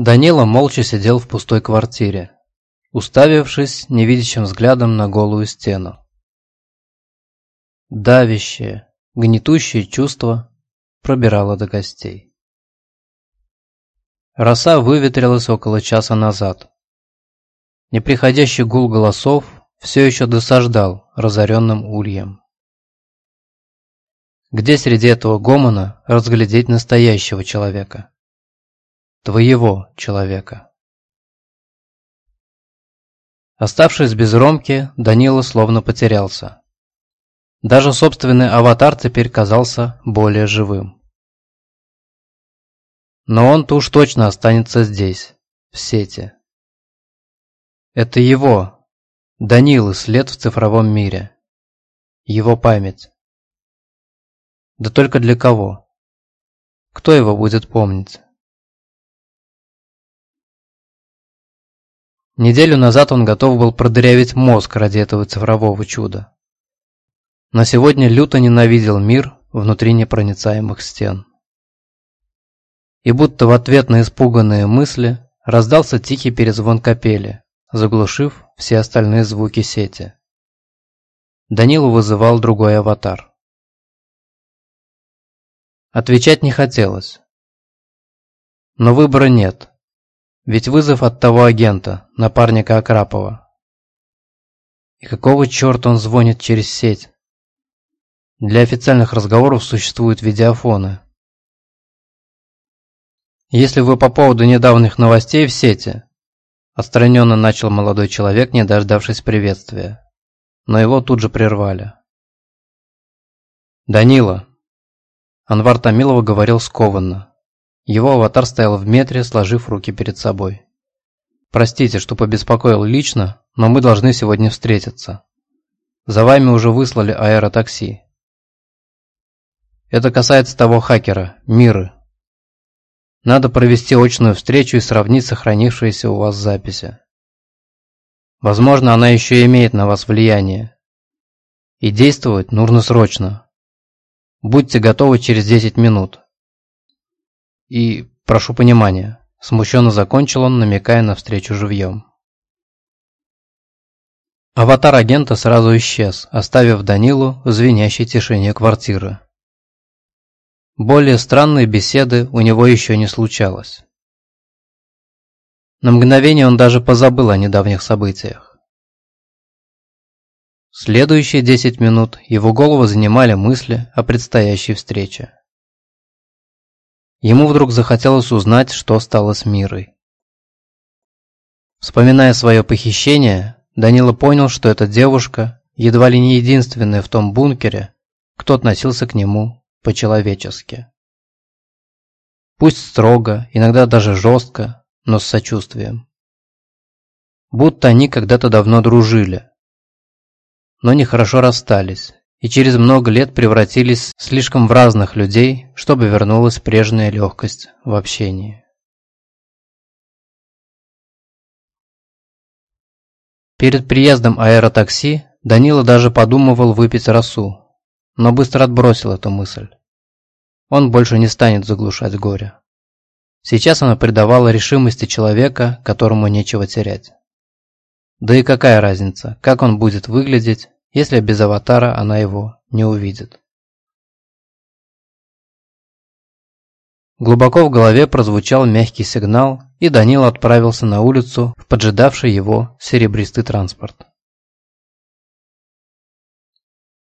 Данила молча сидел в пустой квартире, уставившись невидящим взглядом на голую стену. Давящее, гнетущее чувство пробирало до костей. Роса выветрилась около часа назад. Неприходящий гул голосов все еще досаждал разоренным ульям. Где среди этого гомона разглядеть настоящего человека? Твоего человека. Оставшись без Ромки, Данила словно потерялся. Даже собственный аватар теперь казался более живым. Но он-то уж точно останется здесь, в сети. Это его, Данилы, след в цифровом мире. Его память. Да только для кого? Кто его будет помнить? Неделю назад он готов был продырявить мозг ради этого цифрового чуда. Но сегодня люто ненавидел мир внутри непроницаемых стен. И будто в ответ на испуганные мысли раздался тихий перезвон капели, заглушив все остальные звуки сети. Данилу вызывал другой аватар. Отвечать не хотелось. Но выбора нет. Ведь вызов от того агента, напарника Акрапова. И какого черта он звонит через сеть? Для официальных разговоров существуют видеофоны. Если вы по поводу недавних новостей в сети, отстраненно начал молодой человек, не дождавшись приветствия. Но его тут же прервали. «Данила, Анвар Томилова говорил скованно. Его аватар стоял в метре, сложив руки перед собой. «Простите, что побеспокоил лично, но мы должны сегодня встретиться. За вами уже выслали аэротакси. Это касается того хакера, Миры. Надо провести очную встречу и сравнить сохранившиеся у вас записи. Возможно, она еще имеет на вас влияние. И действовать нужно срочно, Будьте готовы через 10 минут. И прошу понимания. Смущенно закончил он, намекая на встречу живьем. Аватар агента сразу исчез, оставив Данилу в звенящей тишине квартиры. Более странной беседы у него еще не случалось. На мгновение он даже позабыл о недавних событиях. Следующие десять минут его голову занимали мысли о предстоящей встрече. Ему вдруг захотелось узнать, что стало с Мирой. Вспоминая свое похищение, Данила понял, что эта девушка едва ли не единственная в том бункере, кто относился к нему по-человечески. Пусть строго, иногда даже жестко, но с сочувствием. Будто они когда-то давно дружили, но нехорошо расстались и через много лет превратились слишком в разных людей, чтобы вернулась прежняя легкость в общении. Перед приездом аэротакси Данила даже подумывал выпить росу, но быстро отбросил эту мысль. Он больше не станет заглушать горе. Сейчас она придавала решимости человека, которому нечего терять. Да и какая разница, как он будет выглядеть, если без аватара она его не увидит. Глубоко в голове прозвучал мягкий сигнал, и Данил отправился на улицу в поджидавший его серебристый транспорт.